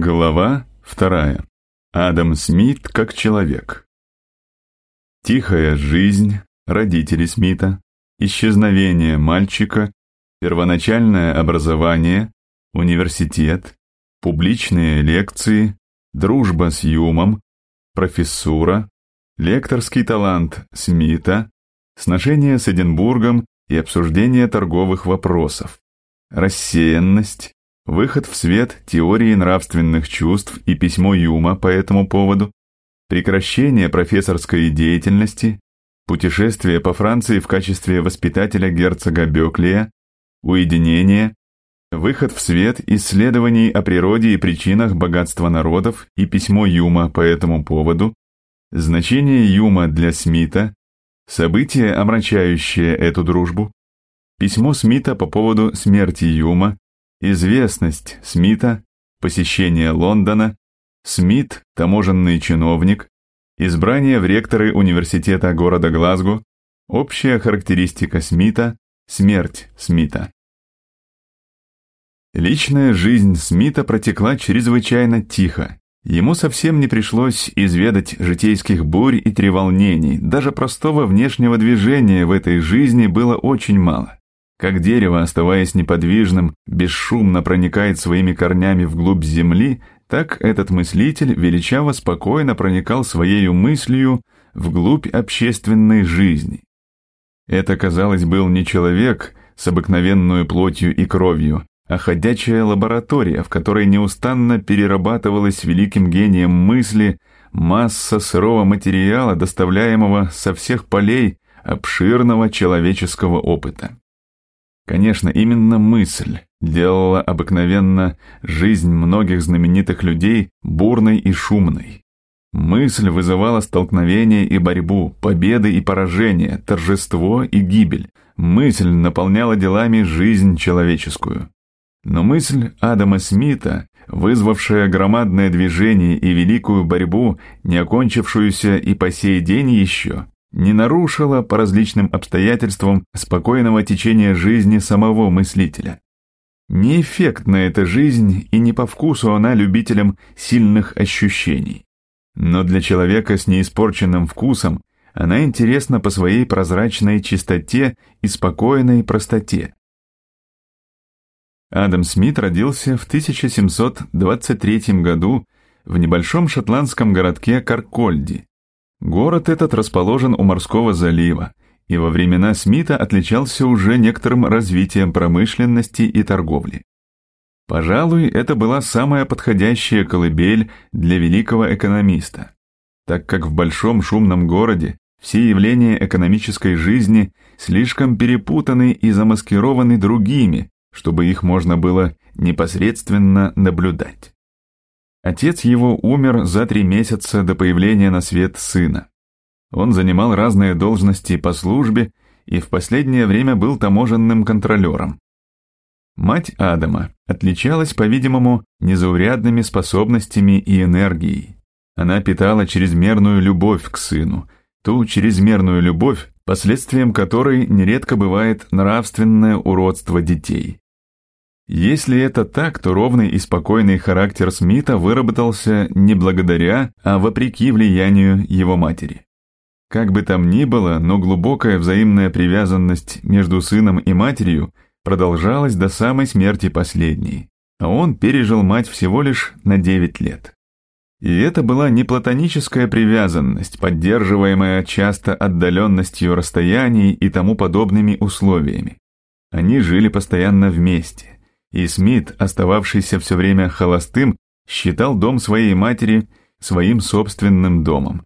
Глава вторая. Адам Смит как человек. Тихая жизнь родителей Смита, исчезновение мальчика, первоначальное образование, университет, публичные лекции, дружба с Юмом, профессура, лекторский талант Смита, сношение с Эдинбургом и обсуждение торговых вопросов, рассеянность, выход в свет теории нравственных чувств и письмо Юма по этому поводу, прекращение профессорской деятельности, путешествие по Франции в качестве воспитателя герцога Беклия, уединение, выход в свет исследований о природе и причинах богатства народов и письмо Юма по этому поводу, значение Юма для Смита, события, омрачающие эту дружбу, письмо Смита по поводу смерти Юма, Известность Смита, посещение Лондона, Смит, таможенный чиновник, избрание в ректоры университета города Глазго, общая характеристика Смита, смерть Смита. Личная жизнь Смита протекла чрезвычайно тихо. Ему совсем не пришлось изведать житейских бурь и треволнений, даже простого внешнего движения в этой жизни было очень мало. Как дерево, оставаясь неподвижным, бесшумно проникает своими корнями вглубь земли, так этот мыслитель величаво спокойно проникал своею мыслью вглубь общественной жизни. Это, казалось, был не человек с обыкновенную плотью и кровью, а ходячая лаборатория, в которой неустанно перерабатывалась великим гением мысли масса сырого материала, доставляемого со всех полей обширного человеческого опыта. Конечно, именно мысль делала обыкновенно жизнь многих знаменитых людей бурной и шумной. Мысль вызывала столкновение и борьбу, победы и поражения, торжество и гибель. Мысль наполняла делами жизнь человеческую. Но мысль Адама Смита, вызвавшая громадное движение и великую борьбу, не окончившуюся и по сей день еще, не нарушило по различным обстоятельствам спокойного течения жизни самого мыслителя. Неэффектна эта жизнь и не по вкусу она любителям сильных ощущений. Но для человека с неиспорченным вкусом она интересна по своей прозрачной чистоте и спокойной простоте. Адам Смит родился в 1723 году в небольшом шотландском городке Каркольди, Город этот расположен у морского залива, и во времена Смита отличался уже некоторым развитием промышленности и торговли. Пожалуй, это была самая подходящая колыбель для великого экономиста, так как в большом шумном городе все явления экономической жизни слишком перепутаны и замаскированы другими, чтобы их можно было непосредственно наблюдать. Отец его умер за три месяца до появления на свет сына. Он занимал разные должности по службе и в последнее время был таможенным контролером. Мать Адама отличалась, по-видимому, незаурядными способностями и энергией. Она питала чрезмерную любовь к сыну, ту чрезмерную любовь, последствием которой нередко бывает нравственное уродство детей. Если это так, то ровный и спокойный характер Смита выработался не благодаря, а вопреки влиянию его матери. Как бы там ни было, но глубокая взаимная привязанность между сыном и матерью продолжалась до самой смерти последней, а он пережил мать всего лишь на 9 лет. И это была не платоническая привязанность, поддерживаемая часто отдаленностью расстояний и тому подобными условиями. Они жили постоянно вместе и Смит, остававшийся все время холостым, считал дом своей матери своим собственным домом.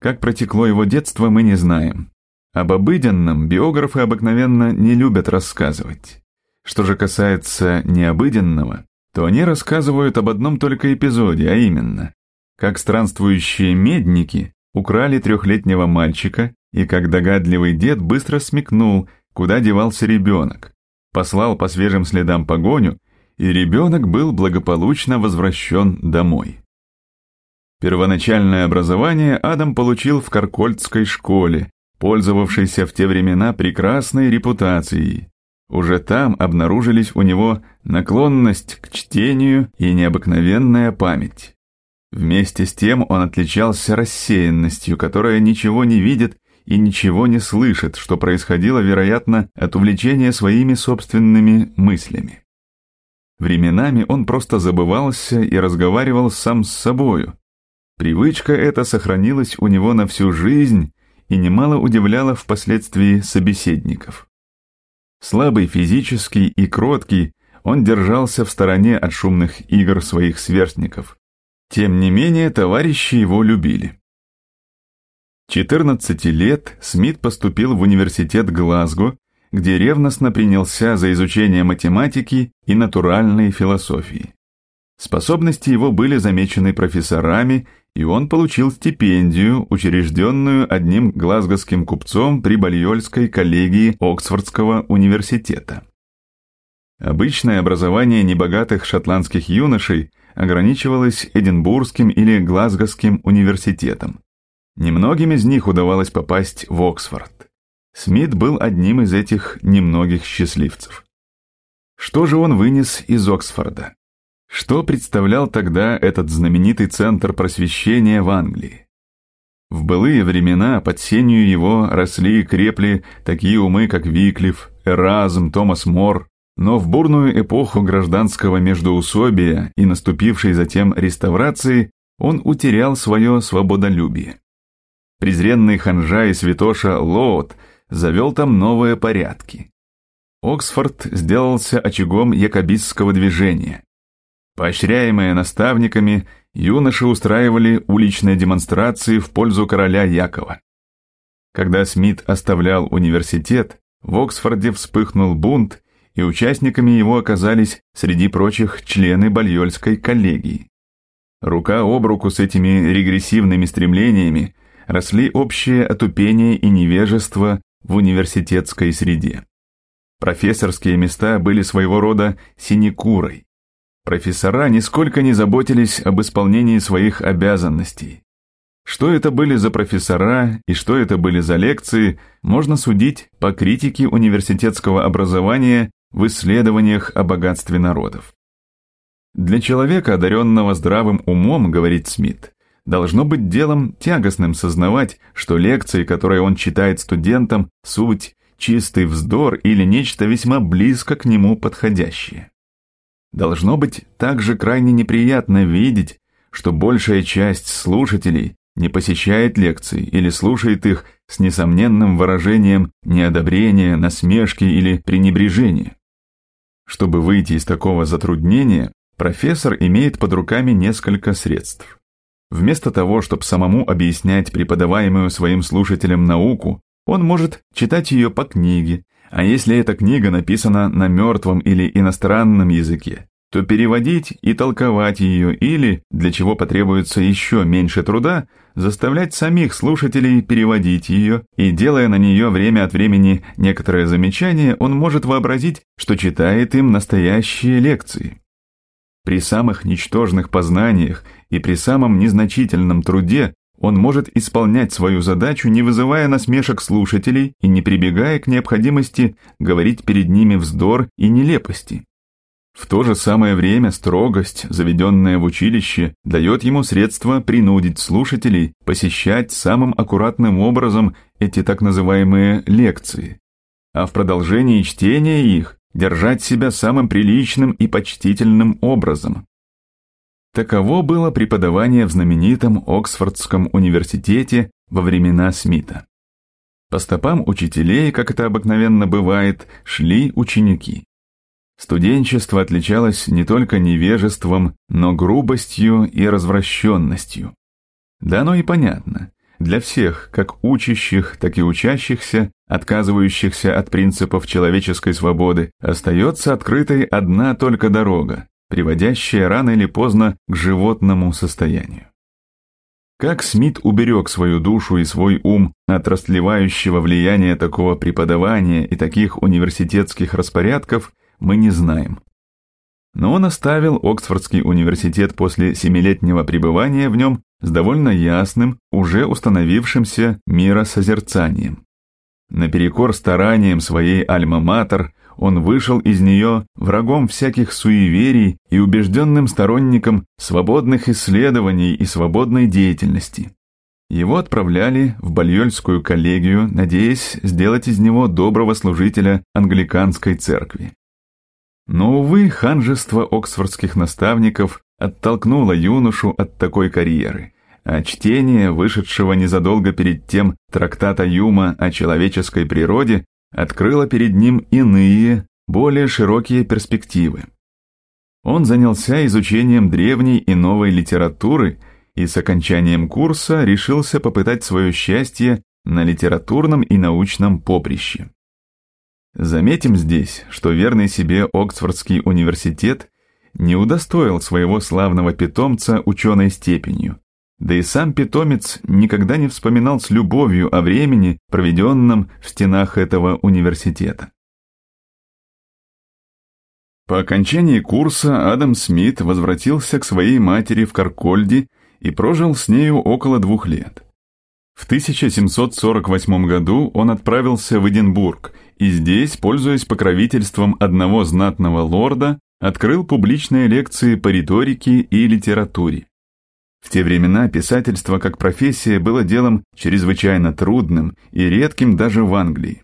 Как протекло его детство, мы не знаем. Об обыденном биографы обыкновенно не любят рассказывать. Что же касается необыденного, то они рассказывают об одном только эпизоде, а именно, как странствующие медники украли трехлетнего мальчика и как догадливый дед быстро смекнул, куда девался ребенок, послал по свежим следам погоню, и ребенок был благополучно возвращен домой. Первоначальное образование Адам получил в Каркольдской школе, пользовавшейся в те времена прекрасной репутацией. Уже там обнаружились у него наклонность к чтению и необыкновенная память. Вместе с тем он отличался рассеянностью, которая ничего не видит и ничего не слышит, что происходило, вероятно, от увлечения своими собственными мыслями. Временами он просто забывался и разговаривал сам с собою. Привычка эта сохранилась у него на всю жизнь и немало удивляла впоследствии собеседников. Слабый физический и кроткий, он держался в стороне от шумных игр своих сверстников. Тем не менее, товарищи его любили. 14 лет Смит поступил в университет Глазго, где ревностно принялся за изучение математики и натуральной философии. Способности его были замечены профессорами, и он получил стипендию, учрежденную одним глазгоским купцом при Бальольской коллегии Оксфордского университета. Обычное образование небогатых шотландских юношей ограничивалось Эдинбургским или Глазгоским университетом. Немногим из них удавалось попасть в Оксфорд. Смит был одним из этих немногих счастливцев. Что же он вынес из Оксфорда? Что представлял тогда этот знаменитый центр просвещения в Англии? В былые времена под сенью его росли и крепли такие умы, как Виклиф, Эразм, Томас Мор, но в бурную эпоху гражданского междоусобия и наступившей затем реставрации он утерял свое свободолюбие презренный ханжа и святоша Лоот завел там новые порядки. Оксфорд сделался очагом якобистского движения. Поощряемые наставниками, юноши устраивали уличные демонстрации в пользу короля Якова. Когда Смит оставлял университет, в Оксфорде вспыхнул бунт, и участниками его оказались, среди прочих, члены Бальольской коллегии. Рука об руку с этими регрессивными стремлениями – росли общее отупение и невежество в университетской среде. Профессорские места были своего рода синекурой. Профессора нисколько не заботились об исполнении своих обязанностей. Что это были за профессора и что это были за лекции, можно судить по критике университетского образования в исследованиях о богатстве народов. Для человека, одаренного здравым умом, говорит Смит, Должно быть делом тягостным сознавать, что лекции, которые он читает студентам, суть – чистый вздор или нечто весьма близко к нему подходящее. Должно быть также крайне неприятно видеть, что большая часть слушателей не посещает лекции или слушает их с несомненным выражением неодобрения, насмешки или пренебрежения. Чтобы выйти из такого затруднения, профессор имеет под руками несколько средств. Вместо того, чтобы самому объяснять преподаваемую своим слушателям науку, он может читать ее по книге, а если эта книга написана на мертвом или иностранном языке, то переводить и толковать ее или, для чего потребуется еще меньше труда, заставлять самих слушателей переводить ее, и делая на нее время от времени некоторое замечание, он может вообразить, что читает им настоящие лекции. При самых ничтожных познаниях и при самом незначительном труде он может исполнять свою задачу, не вызывая насмешек слушателей и не прибегая к необходимости говорить перед ними вздор и нелепости. В то же самое время строгость, заведенная в училище, дает ему средства принудить слушателей посещать самым аккуратным образом эти так называемые лекции, а в продолжении чтения их держать себя самым приличным и почтительным образом. Таково было преподавание в знаменитом Оксфордском университете во времена Смита. По стопам учителей, как это обыкновенно бывает, шли ученики. Студенчество отличалось не только невежеством, но грубостью и развращенностью. Да оно и понятно. Для всех, как учащих, так и учащихся, отказывающихся от принципов человеческой свободы, остается открытой одна только дорога приводящее рано или поздно к животному состоянию. Как Смит уберег свою душу и свой ум от растлевающего влияния такого преподавания и таких университетских распорядков, мы не знаем. Но он оставил Оксфордский университет после семилетнего пребывания в нем с довольно ясным, уже установившимся миросозерцанием. Наперекор стараниям своей альма-матер он вышел из нее врагом всяких суеверий и убежденным сторонником свободных исследований и свободной деятельности. Его отправляли в Бальольскую коллегию, надеясь сделать из него доброго служителя англиканской церкви. Но, увы, ханжество оксфордских наставников оттолкнуло юношу от такой карьеры, а чтение, вышедшего незадолго перед тем трактата Юма о человеческой природе, открыла перед ним иные, более широкие перспективы. Он занялся изучением древней и новой литературы и с окончанием курса решился попытать свое счастье на литературном и научном поприще. Заметим здесь, что верный себе Оксфордский университет не удостоил своего славного питомца ученой степенью, да и сам питомец никогда не вспоминал с любовью о времени, проведенном в стенах этого университета. По окончании курса Адам Смит возвратился к своей матери в Каркольде и прожил с нею около двух лет. В 1748 году он отправился в Эдинбург и здесь, пользуясь покровительством одного знатного лорда, открыл публичные лекции по риторике и литературе. В те времена писательство как профессия было делом чрезвычайно трудным и редким даже в Англии.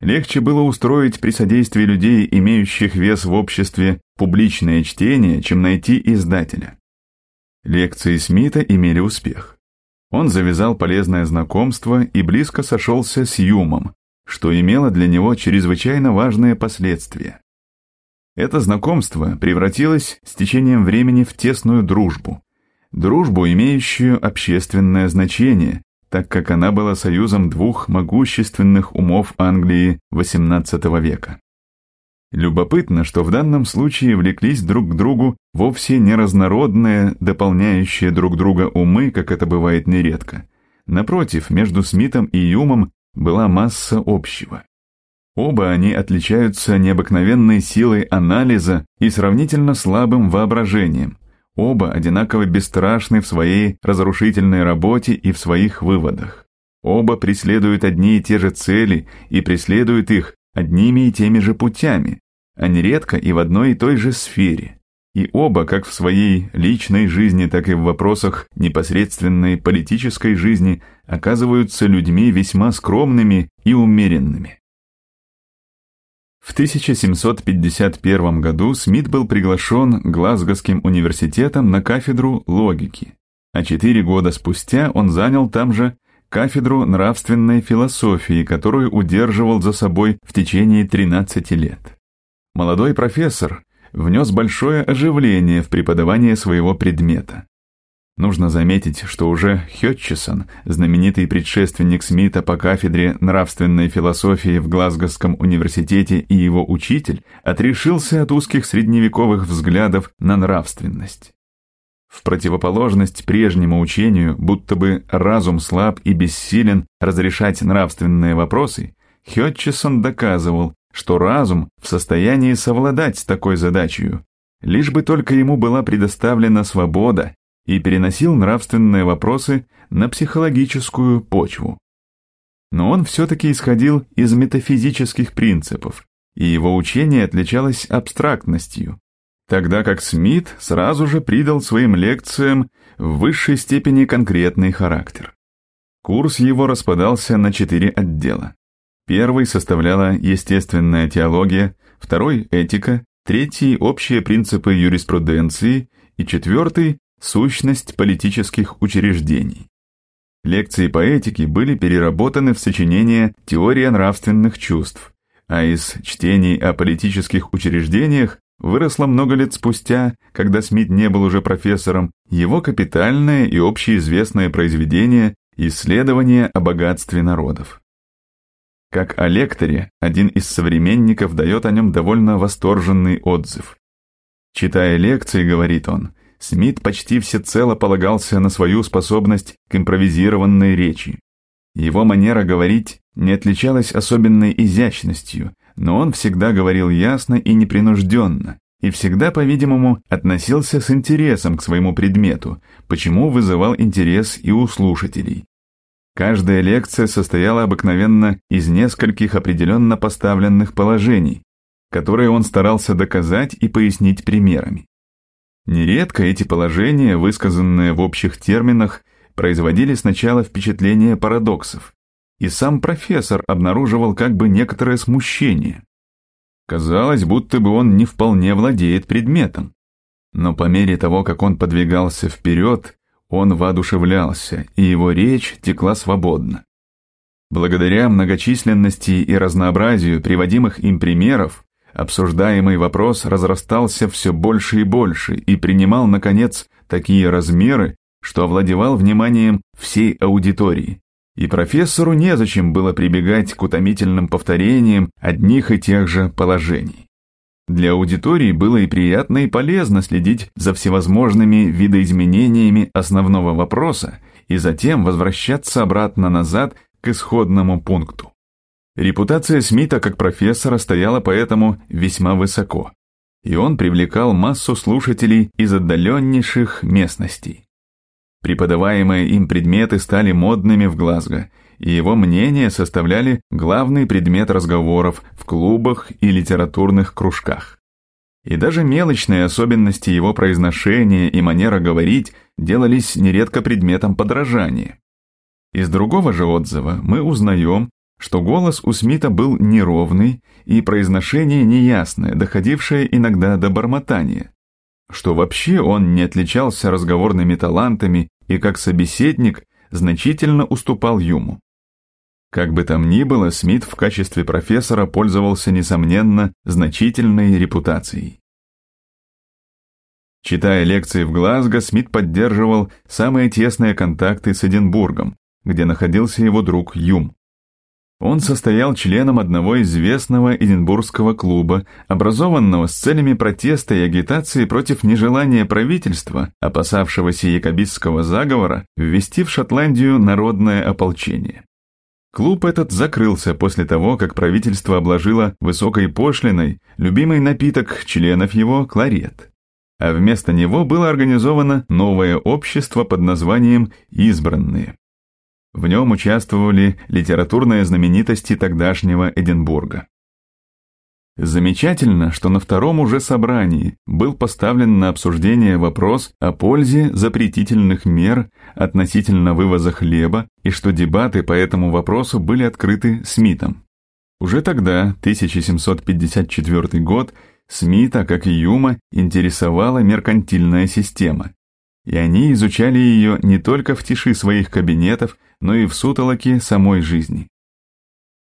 Легче было устроить при содействии людей, имеющих вес в обществе, публичное чтение, чем найти издателя. Лекции Смита имели успех. Он завязал полезное знакомство и близко сошелся с Юмом, что имело для него чрезвычайно важные последствия. Это знакомство превратилось с течением времени в тесную дружбу, дружбу, имеющую общественное значение, так как она была союзом двух могущественных умов Англии XVIII века. Любопытно, что в данном случае влеклись друг к другу вовсе не разнородные, дополняющие друг друга умы, как это бывает нередко. Напротив, между Смитом и Юмом была масса общего. Оба они отличаются необыкновенной силой анализа и сравнительно слабым воображением, Оба одинаково бесстрашны в своей разрушительной работе и в своих выводах. Оба преследуют одни и те же цели и преследуют их одними и теми же путями, а нередко и в одной и той же сфере. И оба, как в своей личной жизни, так и в вопросах непосредственной политической жизни, оказываются людьми весьма скромными и умеренными. В 1751 году Смит был приглашен Глазгоским университетом на кафедру логики, а четыре года спустя он занял там же кафедру нравственной философии, которую удерживал за собой в течение 13 лет. Молодой профессор внес большое оживление в преподавание своего предмета. Нужно заметить, что уже Хетчесон, знаменитый предшественник Смита по кафедре нравственной философии в Глазгосском университете и его учитель, отрешился от узких средневековых взглядов на нравственность. В противоположность прежнему учению, будто бы разум слаб и бессилен разрешать нравственные вопросы, Хетчесон доказывал, что разум в состоянии совладать с такой задачей, лишь бы только ему была предоставлена свобода и переносил нравственные вопросы на психологическую почву. Но он все-таки исходил из метафизических принципов, и его учение отличалось абстрактностью, тогда как Смит сразу же придал своим лекциям в высшей степени конкретный характер. Курс его распадался на четыре отдела. Первый составляла естественная теология, второй – этика, третий – общие принципы юриспруденции и четвертый Сущность политических учреждений. Лекции по этике были переработаны в сочинение «Теория нравственных чувств», а из чтений о политических учреждениях выросло много лет спустя, когда Смит не был уже профессором, его капитальное и общеизвестное произведение «Исследование о богатстве народов». Как о лекторе, один из современников дает о нем довольно восторженный отзыв. «Читая лекции, — говорит он, — Смит почти всецело полагался на свою способность к импровизированной речи. Его манера говорить не отличалась особенной изящностью, но он всегда говорил ясно и непринужденно, и всегда, по-видимому, относился с интересом к своему предмету, почему вызывал интерес и у слушателей. Каждая лекция состояла обыкновенно из нескольких определенно поставленных положений, которые он старался доказать и пояснить примерами. Нередко эти положения, высказанные в общих терминах, производили сначала впечатление парадоксов, и сам профессор обнаруживал как бы некоторое смущение. Казалось, будто бы он не вполне владеет предметом. Но по мере того, как он подвигался вперед, он воодушевлялся, и его речь текла свободно. Благодаря многочисленности и разнообразию приводимых им примеров, Обсуждаемый вопрос разрастался все больше и больше и принимал, наконец, такие размеры, что овладевал вниманием всей аудитории. И профессору незачем было прибегать к утомительным повторениям одних и тех же положений. Для аудитории было и приятно, и полезно следить за всевозможными видоизменениями основного вопроса и затем возвращаться обратно назад к исходному пункту. Репутация Смита как профессора стояла поэтому весьма высоко, и он привлекал массу слушателей из отдаленнейших местностей. Преподаваемые им предметы стали модными в Глазго, и его мнения составляли главный предмет разговоров в клубах и литературных кружках. И даже мелочные особенности его произношения и манера говорить делались нередко предметом подражания. Из другого же отзыва мы узнаем, что голос у Смита был неровный и произношение неясное, доходившее иногда до бормотания, что вообще он не отличался разговорными талантами и как собеседник значительно уступал Юму. Как бы там ни было, Смит в качестве профессора пользовался, несомненно, значительной репутацией. Читая лекции в Глазго, Смит поддерживал самые тесные контакты с Эдинбургом, где находился его друг Юм. Он состоял членом одного известного Эдинбургского клуба, образованного с целями протеста и агитации против нежелания правительства, опасавшегося якобистского заговора, ввести в Шотландию народное ополчение. Клуб этот закрылся после того, как правительство обложило высокой пошлиной любимый напиток членов его – кларет. А вместо него было организовано новое общество под названием «Избранные». В нем участвовали литературные знаменитости тогдашнего Эдинбурга. Замечательно, что на втором уже собрании был поставлен на обсуждение вопрос о пользе запретительных мер относительно вывоза хлеба и что дебаты по этому вопросу были открыты Смитом. Уже тогда, 1754 год, Смита, как и Юма, интересовала меркантильная система, и они изучали ее не только в тиши своих кабинетов, но и в сутолоке самой жизни.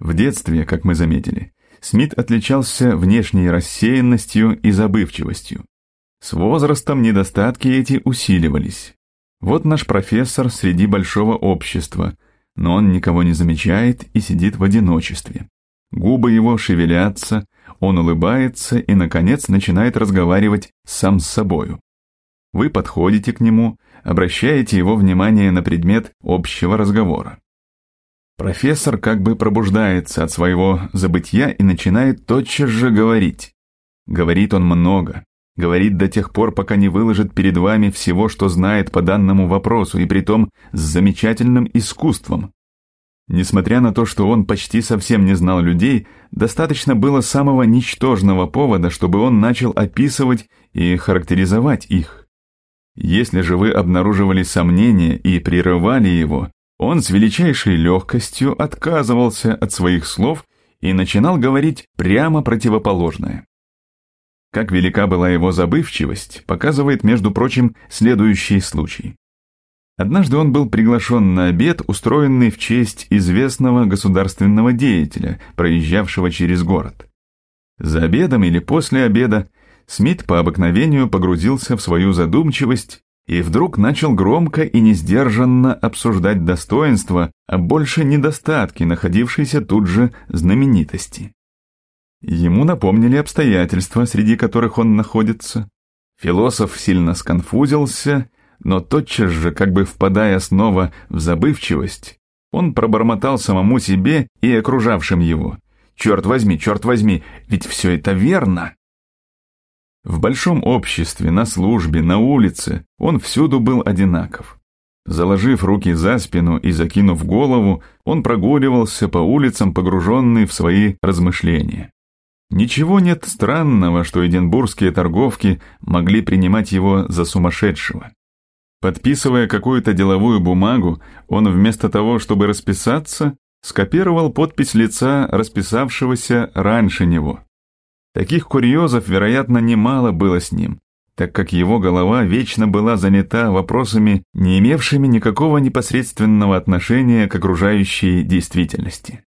В детстве, как мы заметили, Смит отличался внешней рассеянностью и забывчивостью. С возрастом недостатки эти усиливались. Вот наш профессор среди большого общества, но он никого не замечает и сидит в одиночестве. Губы его шевелятся, он улыбается и, наконец, начинает разговаривать сам с собою. Вы подходите к нему, обращаете его внимание на предмет общего разговора. Профессор как бы пробуждается от своего забытья и начинает тотчас же говорить. Говорит он много, говорит до тех пор, пока не выложит перед вами всего, что знает по данному вопросу, и притом с замечательным искусством. Несмотря на то, что он почти совсем не знал людей, достаточно было самого ничтожного повода, чтобы он начал описывать и характеризовать их. Если же вы обнаруживали сомнение и прерывали его, он с величайшей легкостью отказывался от своих слов и начинал говорить прямо противоположное. Как велика была его забывчивость, показывает, между прочим, следующий случай. Однажды он был приглашен на обед, устроенный в честь известного государственного деятеля, проезжавшего через город. За обедом или после обеда – Смит по обыкновению погрузился в свою задумчивость и вдруг начал громко и несдержанно обсуждать достоинства, а больше недостатки находившейся тут же знаменитости. Ему напомнили обстоятельства, среди которых он находится. Философ сильно сконфузился, но тотчас же, как бы впадая снова в забывчивость, он пробормотал самому себе и окружавшим его. «Черт возьми, черт возьми, ведь все это верно!» В большом обществе, на службе, на улице он всюду был одинаков. Заложив руки за спину и закинув голову, он прогуливался по улицам, погруженный в свои размышления. Ничего нет странного, что эдинбургские торговки могли принимать его за сумасшедшего. Подписывая какую-то деловую бумагу, он вместо того, чтобы расписаться, скопировал подпись лица расписавшегося раньше него. Таких курьезов, вероятно, немало было с ним, так как его голова вечно была занята вопросами, не имевшими никакого непосредственного отношения к окружающей действительности.